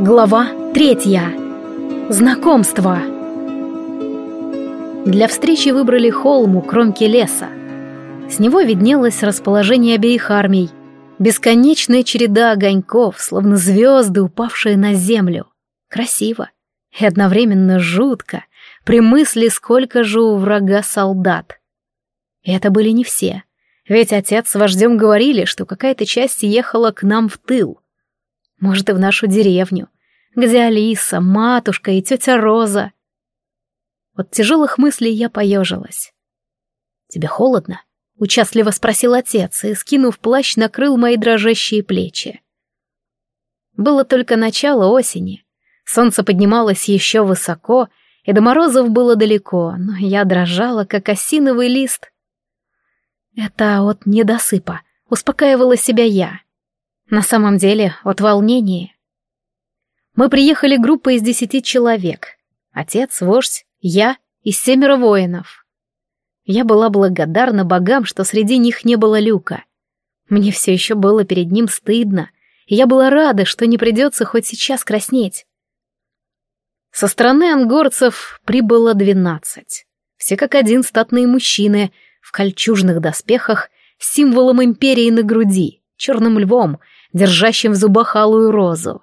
Глава третья. Знакомство. Для встречи выбрали холм у кромки леса. С него виднелось расположение обеих армий. Бесконечная череда огоньков, словно звезды, упавшие на землю. Красиво и одновременно жутко, при мысли, сколько же у врага солдат. И это были не все, ведь отец с вождем говорили, что какая-то часть ехала к нам в тыл. Может, и в нашу деревню, где Алиса, матушка и тетя Роза. От тяжелых мыслей я поежилась. «Тебе холодно?» — участливо спросил отец и, скинув плащ, накрыл мои дрожащие плечи. Было только начало осени. Солнце поднималось еще высоко, и до морозов было далеко, но я дрожала, как осиновый лист. Это от недосыпа, успокаивала себя я. На самом деле, от волнения. Мы приехали группой из десяти человек. Отец, вождь, я и семеро воинов. Я была благодарна богам, что среди них не было люка. Мне все еще было перед ним стыдно, и я была рада, что не придется хоть сейчас краснеть. Со стороны ангорцев прибыло двенадцать. Все как один статные мужчины в кольчужных доспехах с символом империи на груди, черным львом держащим в зубах алую розу.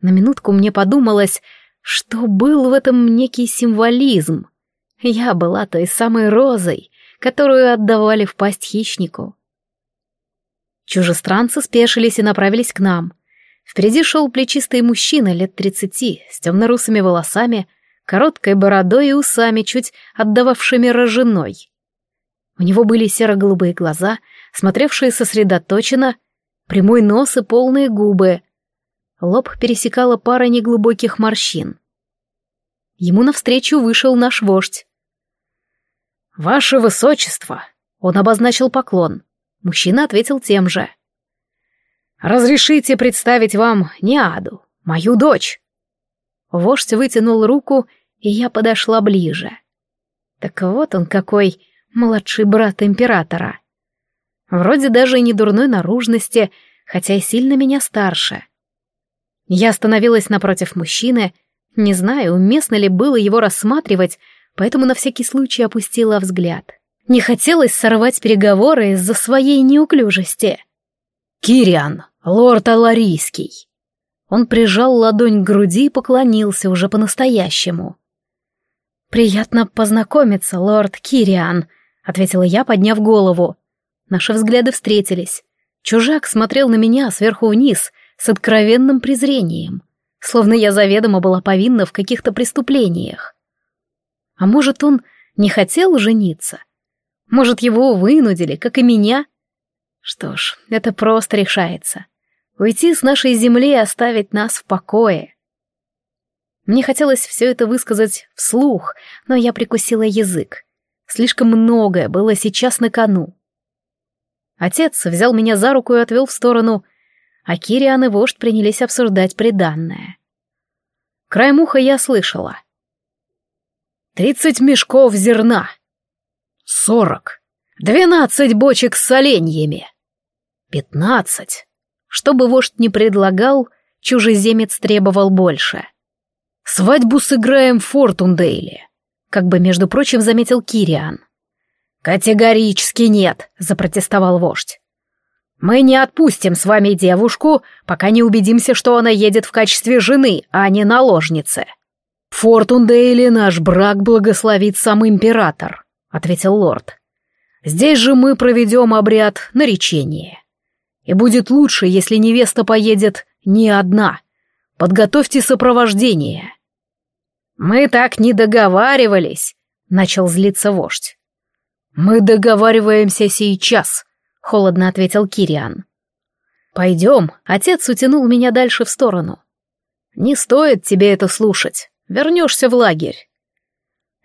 На минутку мне подумалось, что был в этом некий символизм. Я была той самой розой, которую отдавали в пасть хищнику. Чужестранцы спешились и направились к нам. Впереди шел плечистый мужчина лет тридцати, с темно-русыми волосами, короткой бородой и усами, чуть отдававшими роженой. У него были серо-голубые глаза, смотревшие сосредоточенно, прямой нос и полные губы. Лоб пересекала пара неглубоких морщин. Ему навстречу вышел наш вождь. «Ваше высочество!» — он обозначил поклон. Мужчина ответил тем же. «Разрешите представить вам Неаду, мою дочь!» Вождь вытянул руку, и я подошла ближе. Так вот он какой, младший брат императора. Вроде даже и не дурной наружности, хотя и сильно меня старше. Я остановилась напротив мужчины, не знаю, уместно ли было его рассматривать, поэтому на всякий случай опустила взгляд. Не хотелось сорвать переговоры из-за своей неуклюжести. «Кириан, лорд Аларийский!» Он прижал ладонь к груди и поклонился уже по-настоящему. «Приятно познакомиться, лорд Кириан», — ответила я, подняв голову. Наши взгляды встретились. Чужак смотрел на меня сверху вниз с откровенным презрением, словно я заведомо была повинна в каких-то преступлениях. А может, он не хотел жениться? Может, его вынудили, как и меня? Что ж, это просто решается. Уйти с нашей земли и оставить нас в покое. Мне хотелось все это высказать вслух, но я прикусила язык. Слишком многое было сейчас на кону. Отец взял меня за руку и отвел в сторону, а Кириан и вождь принялись обсуждать приданное. Краем уха я слышала. «Тридцать мешков зерна!» «Сорок!» «Двенадцать бочек с соленьями!» «Пятнадцать!» Что бы вождь ни предлагал, чужеземец требовал больше. «Свадьбу сыграем в Фортундейле», как бы, между прочим, заметил Кириан. «Категорически нет», — запротестовал вождь. «Мы не отпустим с вами девушку, пока не убедимся, что она едет в качестве жены, а не наложницы». «Фортундейли наш брак благословит сам император», — ответил лорд. «Здесь же мы проведем обряд наречения. И будет лучше, если невеста поедет не одна. Подготовьте сопровождение». «Мы так не договаривались», — начал злиться вождь. «Мы договариваемся сейчас», — холодно ответил Кириан. «Пойдем», — отец утянул меня дальше в сторону. «Не стоит тебе это слушать. Вернешься в лагерь».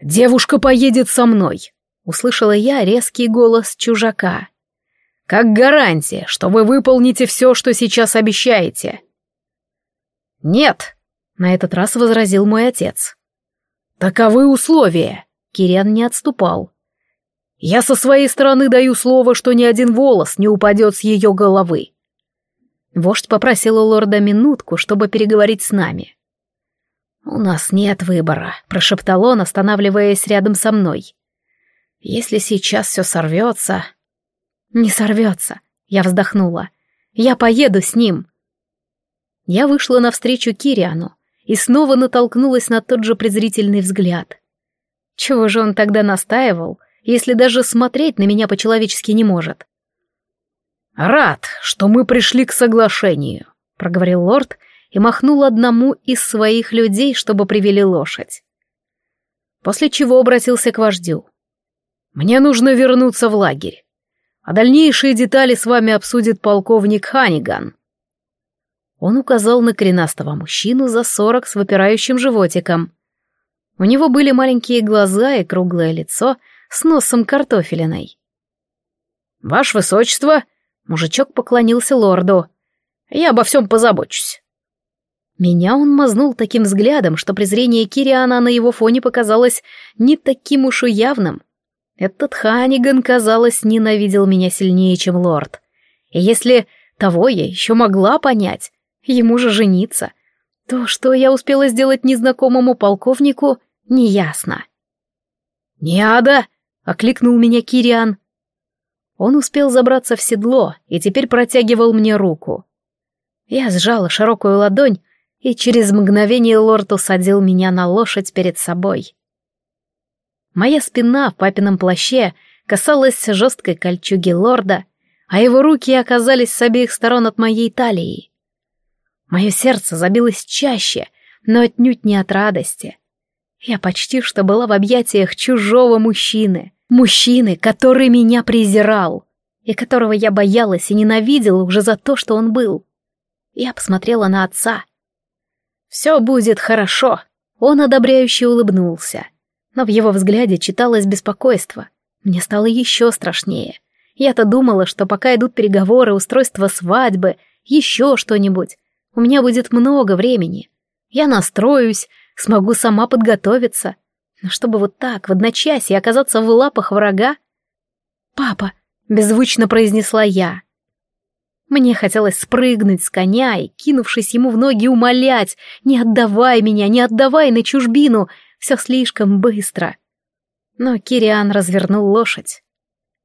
«Девушка поедет со мной», — услышала я резкий голос чужака. «Как гарантия, что вы выполните все, что сейчас обещаете». «Нет», — на этот раз возразил мой отец. «Таковы условия», — Кириан не отступал. Я со своей стороны даю слово, что ни один волос не упадет с ее головы. Вождь попросил у лорда минутку, чтобы переговорить с нами. «У нас нет выбора», — прошептал он, останавливаясь рядом со мной. «Если сейчас все сорвется...» «Не сорвется», — я вздохнула. «Я поеду с ним». Я вышла навстречу Кириану и снова натолкнулась на тот же презрительный взгляд. Чего же он тогда настаивал, если даже смотреть на меня по-человечески не может? «Рад, что мы пришли к соглашению», — проговорил лорд и махнул одному из своих людей, чтобы привели лошадь. После чего обратился к вождю. «Мне нужно вернуться в лагерь, а дальнейшие детали с вами обсудит полковник Ханиган». Он указал на коренастого мужчину за сорок с выпирающим животиком. У него были маленькие глаза и круглое лицо с носом картофелиной. «Ваше высочество!» — мужичок поклонился лорду. «Я обо всем позабочусь». Меня он мазнул таким взглядом, что презрение Кириана на его фоне показалось не таким уж и явным. Этот Ханиган, казалось, ненавидел меня сильнее, чем лорд. И если того я еще могла понять, ему же жениться, то, что я успела сделать незнакомому полковнику, неясно. «Неада!» — окликнул меня Кириан. Он успел забраться в седло и теперь протягивал мне руку. Я сжала широкую ладонь, и через мгновение лорд усадил меня на лошадь перед собой. Моя спина в папином плаще касалась жесткой кольчуги лорда, а его руки оказались с обеих сторон от моей талии. Мое сердце забилось чаще, но отнюдь не от радости. Я почти что была в объятиях чужого мужчины, мужчины, который меня презирал, и которого я боялась и ненавидела уже за то, что он был. Я посмотрела на отца — «Все будет хорошо», — он одобряюще улыбнулся. Но в его взгляде читалось беспокойство. Мне стало еще страшнее. Я-то думала, что пока идут переговоры, устройство свадьбы, еще что-нибудь, у меня будет много времени. Я настроюсь, смогу сама подготовиться. Но чтобы вот так, в одночасье оказаться в лапах врага... «Папа», — беззвучно произнесла я, мне хотелось спрыгнуть с коня и, кинувшись ему в ноги, умолять «Не отдавай меня, не отдавай на чужбину!» Все слишком быстро. Но Кириан развернул лошадь.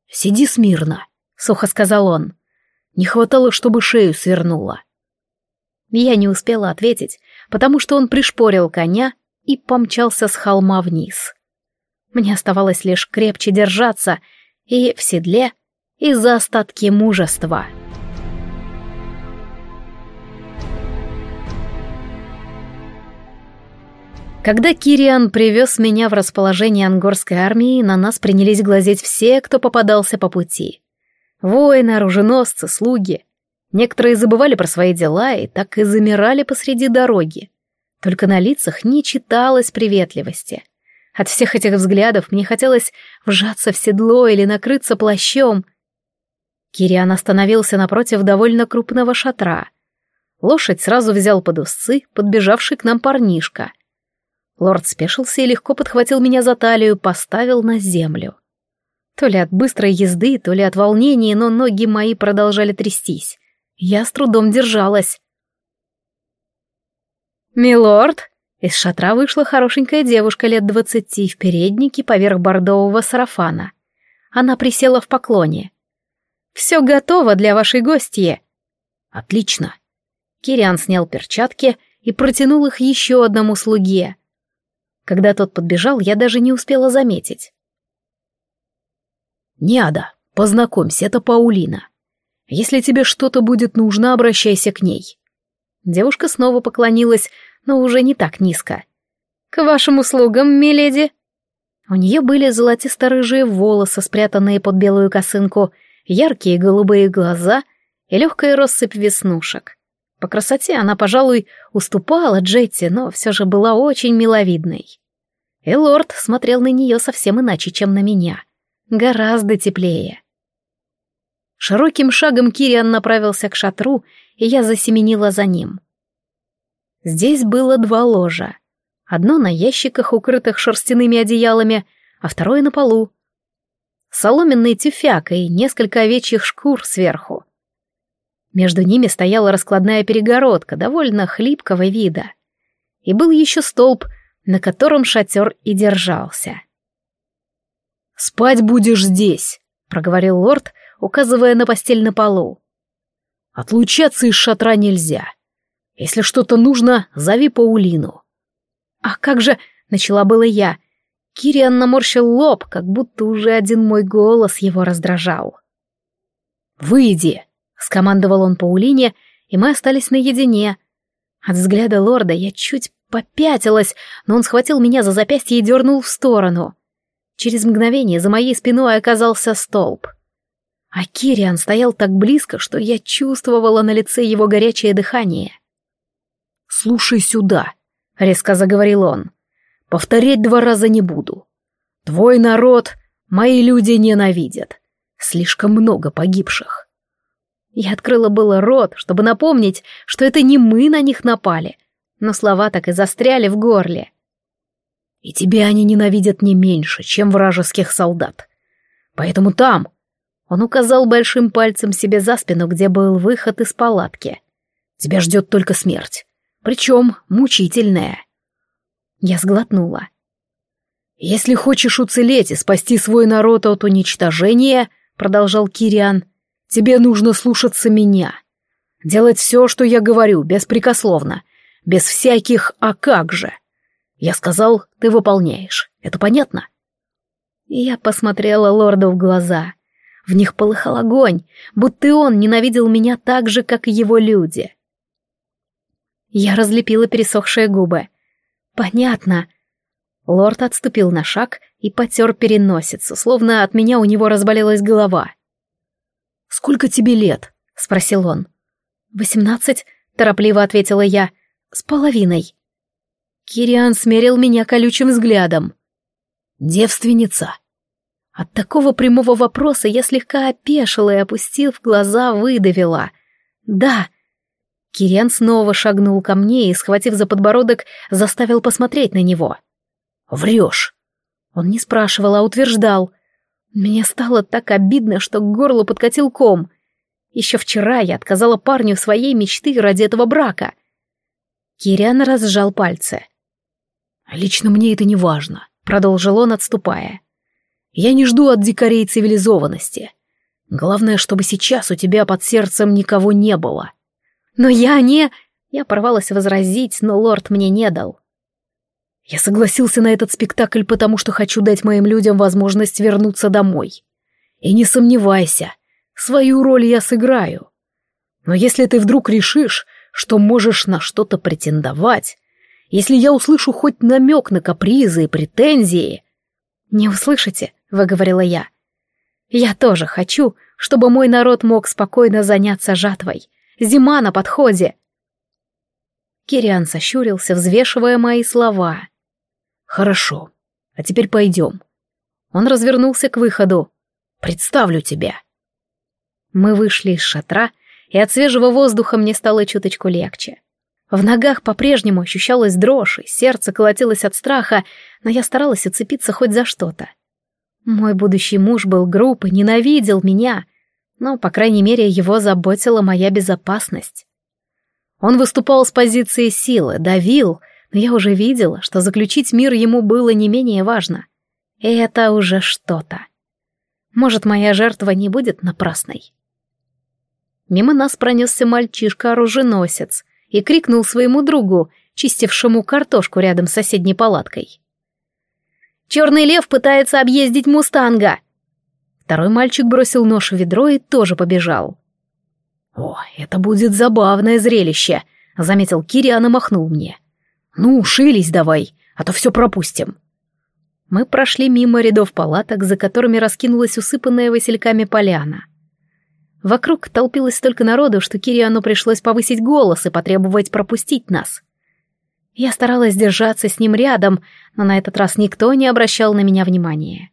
«Сиди смирно», — сухо сказал он. «Не хватало, чтобы шею свернула». Я не успела ответить, потому что он пришпорил коня и помчался с холма вниз. Мне оставалось лишь крепче держаться и в седле, и за остатки мужества. Когда Кириан привез меня в расположение ангорской армии, на нас принялись глазеть все, кто попадался по пути. Воины, оруженосцы, слуги. Некоторые забывали про свои дела и так и замирали посреди дороги. Только на лицах не читалось приветливости. От всех этих взглядов мне хотелось вжаться в седло или накрыться плащом. Кириан остановился напротив довольно крупного шатра. Лошадь сразу взял под узцы подбежавший к нам парнишка — Лорд спешился и легко подхватил меня за талию, поставил на землю. То ли от быстрой езды, то ли от волнения, но ноги мои продолжали трястись. Я с трудом держалась. «Милорд!» Из шатра вышла хорошенькая девушка лет двадцати в переднике поверх бордового сарафана. Она присела в поклоне. «Все готово для вашей гостьи!» «Отлично!» Кириан снял перчатки и протянул их еще одному слуге. Когда тот подбежал, я даже не успела заметить. «Неада, познакомься, это Паулина. Если тебе что-то будет нужно, обращайся к ней». Девушка снова поклонилась, но уже не так низко. «К вашим услугам, миледи!» У нее были золотисто-рыжие волосы, спрятанные под белую косынку, яркие голубые глаза и легкая россыпь веснушек. По красоте она, пожалуй, уступала Джетти, но все же была очень миловидной. И лорд смотрел на нее совсем иначе, чем на меня. Гораздо теплее. Широким шагом Кириан направился к шатру, и я засеменила за ним. Здесь было два ложа. Одно на ящиках, укрытых шерстяными одеялами, а второе на полу. Соломенный тюфяк и несколько овечьих шкур сверху. Между ними стояла раскладная перегородка, довольно хлипкого вида. И был еще столб, на котором шатер и держался. «Спать будешь здесь», — проговорил лорд, указывая на постель на полу. «Отлучаться из шатра нельзя. Если что-то нужно, зови Паулину». «А как же...» — начала было я. Кириан наморщил лоб, как будто уже один мой голос его раздражал. «Выйди!» — скомандовал он Паулине, и мы остались наедине. От взгляда лорда я чуть попятилась, но он схватил меня за запястье и дернул в сторону. Через мгновение за моей спиной оказался столб. А Кириан стоял так близко, что я чувствовала на лице его горячее дыхание. «Слушай сюда», — резко заговорил он. «Повторять два раза не буду. Твой народ, мои люди ненавидят. Слишком много погибших». Я открыла было рот, чтобы напомнить, что это не мы на них напали, но слова так и застряли в горле. И тебя они ненавидят не меньше, чем вражеских солдат. Поэтому там...» Он указал большим пальцем себе за спину, где был выход из палатки. «Тебя ждет только смерть. Причем мучительная». Я сглотнула. «Если хочешь уцелеть и спасти свой народ от уничтожения, — продолжал Кириан, — тебе нужно слушаться меня. Делать все, что я говорю, беспрекословно, без всяких «а как же». Я сказал, ты выполняешь. Это понятно? Я посмотрела лорду в глаза. В них полыхал огонь, будто он ненавидел меня так же, как и его люди. Я разлепила пересохшие губы. «Понятно». Лорд отступил на шаг и потер переносицу, словно от меня у него разболелась голова. «Сколько тебе лет?» — спросил он. «Восемнадцать», — торопливо ответила я, — «с половиной». Кириан смерил меня колючим взглядом. «Девственница?» От такого прямого вопроса я слегка опешила и, опустив глаза, выдавила. «Да». Кириан снова шагнул ко мне и, схватив за подбородок, заставил посмотреть на него. «Врешь». Он не спрашивал, а утверждал. Мне стало так обидно, что к горлу подкатил ком. Еще вчера я отказала парню своей мечты ради этого брака. Кириан разжал пальцы. «Лично мне это не важно», — продолжил он, отступая. «Я не жду от дикарей цивилизованности. Главное, чтобы сейчас у тебя под сердцем никого не было». «Но я не...» Я порвалась возразить, но лорд мне не дал. «Я согласился на этот спектакль, потому что хочу дать моим людям возможность вернуться домой. И не сомневайся, свою роль я сыграю. Но если ты вдруг решишь, что можешь на что-то претендовать, если я услышу хоть намек на капризы и претензии... «Не услышите», — выговорила я. «Я тоже хочу, чтобы мой народ мог спокойно заняться жатвой. Зима на подходе». Кириан сощурился, взвешивая мои слова. «Хорошо. А теперь пойдем». Он развернулся к выходу. «Представлю тебя». Мы вышли из шатра, и от свежего воздуха мне стало чуточку легче. В ногах по-прежнему ощущалась дрожь, и сердце колотилось от страха, но я старалась уцепиться хоть за что-то. Мой будущий муж был груб и ненавидел меня, но, по крайней мере, его заботила моя безопасность. Он выступал с позиции силы, давил, но я уже видела, что заключить мир ему было не менее важно. И это уже что-то. Может, моя жертва не будет напрасной. Мимо нас пронесся мальчишка-оруженосец — и крикнул своему другу, чистившему картошку рядом с соседней палаткой. «Черный лев пытается объездить мустанга!» Второй мальчик бросил нож в ведро и тоже побежал. «О, это будет забавное зрелище», — заметил Кириан и махнул мне. «Ну, шились давай, а то все пропустим». Мы прошли мимо рядов палаток, за которыми раскинулась усыпанная васильками поляна. Вокруг толпилось столько народу, что Кириану пришлось повысить голос и потребовать пропустить нас. Я старалась держаться с ним рядом, но на этот раз никто не обращал на меня внимания.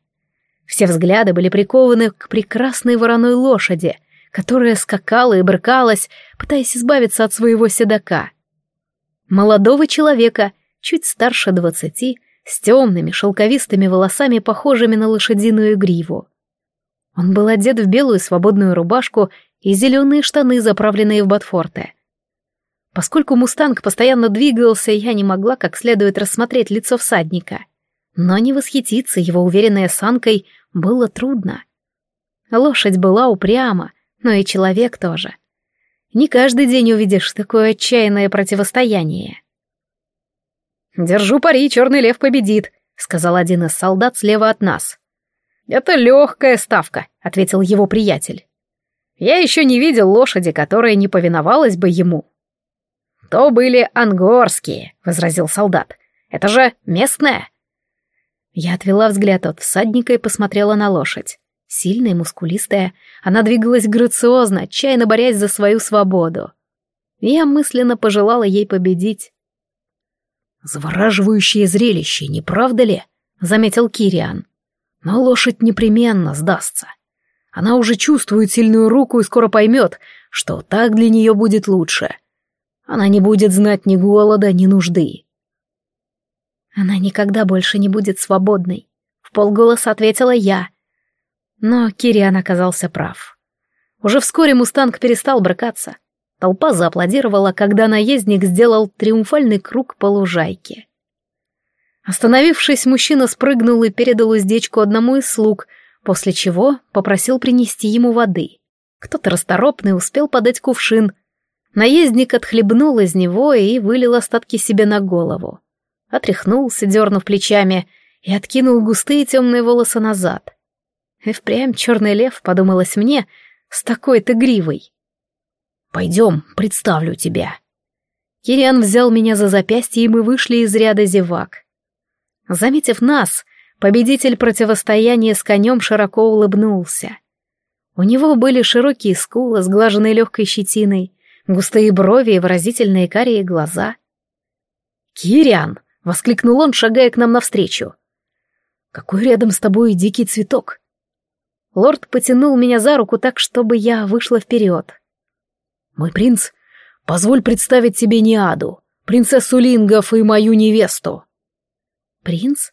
Все взгляды были прикованы к прекрасной вороной лошади, которая скакала и брыкалась, пытаясь избавиться от своего седока. Молодого человека, чуть старше двадцати, с темными шелковистыми волосами, похожими на лошадиную гриву. Он был одет в белую свободную рубашку и зеленые штаны, заправленные в ботфорты. Поскольку мустанг постоянно двигался, я не могла как следует рассмотреть лицо всадника. Но не восхититься его уверенной осанкой было трудно. Лошадь была упряма, но и человек тоже. Не каждый день увидишь такое отчаянное противостояние. «Держу пари, черный лев победит», — сказал один из солдат слева от нас. «Это легкая ставка», — ответил его приятель. «Я еще не видел лошади, которая не повиновалась бы ему». «То были ангорские», — возразил солдат. «Это же местная». Я отвела взгляд от всадника и посмотрела на лошадь. Сильная, мускулистая, она двигалась грациозно, отчаянно борясь за свою свободу. Я мысленно пожелала ей победить. «Завораживающее зрелище, не правда ли?» — заметил Кириан. «Но лошадь непременно сдастся. Она уже чувствует сильную руку и скоро поймет, что так для нее будет лучше. Она не будет знать ни голода, ни нужды». «Она никогда больше не будет свободной», — в полголоса ответила я, но Кириан оказался прав. Уже вскоре «Мустанг» перестал брыкаться. Толпа зааплодировала, когда наездник сделал триумфальный круг по лужайке. Остановившись, мужчина спрыгнул и передал уздечку одному из слуг, после чего попросил принести ему воды. Кто-то расторопный успел подать кувшин. Наездник отхлебнул из него и вылил остатки себе на голову. Отряхнулся, дернув плечами, и откинул густые темные волосы назад. И впрямь черный лев, подумалось мне, с такой-то гривой. «Пойдем, представлю тебя». Кириан взял меня за запястье, и мы вышли из ряда зевак. Заметив нас, победитель противостояния с конем широко улыбнулся. У него были широкие скулы, сглаженные легкой щетиной, густые брови и выразительные карие глаза. «Кириан!» — воскликнул он, шагая к нам навстречу. «Какой рядом с тобой дикий цветок! Лорд потянул меня за руку так, чтобы я вышла вперед. «Мой принц, позволь представить тебе Неаду, принцессу Лингов и мою невесту». «Принц?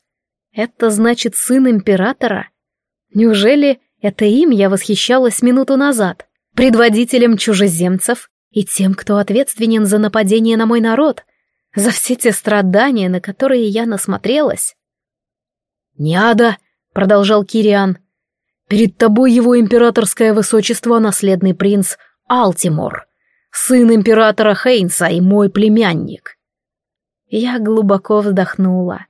Это значит сын императора? Неужели это им я восхищалась минуту назад, предводителем чужеземцев и тем, кто ответственен за нападение на мой народ, за все те страдания, на которые я насмотрелась?» «Неада», — продолжал Кириан, — Перед тобой его императорское высочество, наследный принц Алтимор, сын императора Хейнса и мой племянник. Я глубоко вздохнула.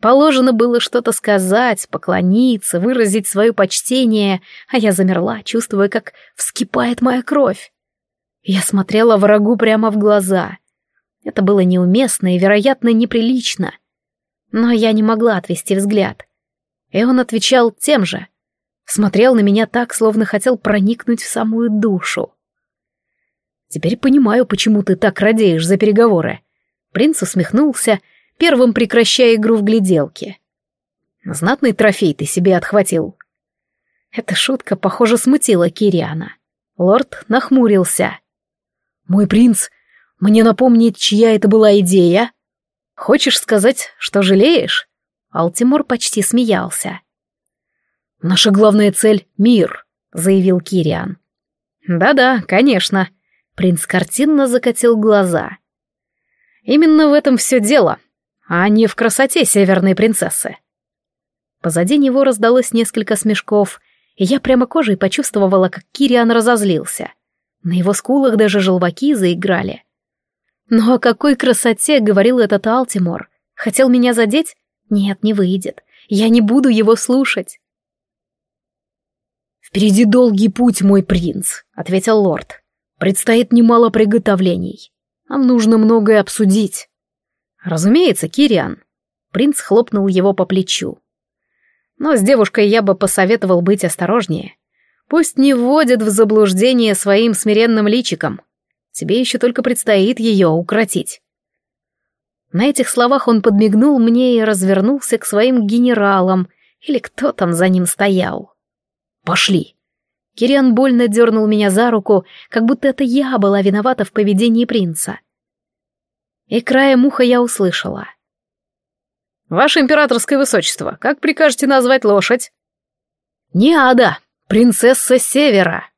Положено было что-то сказать, поклониться, выразить свое почтение, а я замерла, чувствуя, как вскипает моя кровь. Я смотрела врагу прямо в глаза. Это было неуместно и, вероятно, неприлично. Но я не могла отвести взгляд. И он отвечал тем же — смотрел на меня так, словно хотел проникнуть в самую душу. «Теперь понимаю, почему ты так радеешь за переговоры». Принц усмехнулся, первым прекращая игру в гляделки. «Знатный трофей ты себе отхватил». Эта шутка, похоже, смутила Кириана. Лорд нахмурился. «Мой принц, мне напомнить, чья это была идея?» «Хочешь сказать, что жалеешь?» Алтимор почти смеялся. «Наша главная цель — мир», — заявил Кириан. «Да-да, конечно», — принц картинно закатил глаза. «Именно в этом все дело, а не в красоте северной принцессы». Позади него раздалось несколько смешков, и я прямо кожей почувствовала, как Кириан разозлился. На его скулах даже желваки заиграли. «Ну о какой красоте!» — говорил этот Алтимор. «Хотел меня задеть? Нет, не выйдет. Я не буду его слушать». «Впереди долгий путь, мой принц», — ответил лорд. «Предстоит немало приготовлений. Нам нужно многое обсудить». «Разумеется, Кириан». Принц хлопнул его по плечу. «Но с девушкой я бы посоветовал быть осторожнее. Пусть не вводит в заблуждение своим смиренным личиком. Тебе еще только предстоит ее укротить». На этих словах он подмигнул мне и развернулся к своим генералам, или кто там за ним стоял. Пошли!» Кириан больно дернул меня за руку, как будто это я была виновата в поведении принца. И краем уха я услышала. «Ваше императорское высочество, как прикажете назвать лошадь?» «Не Ада, принцесса Севера!»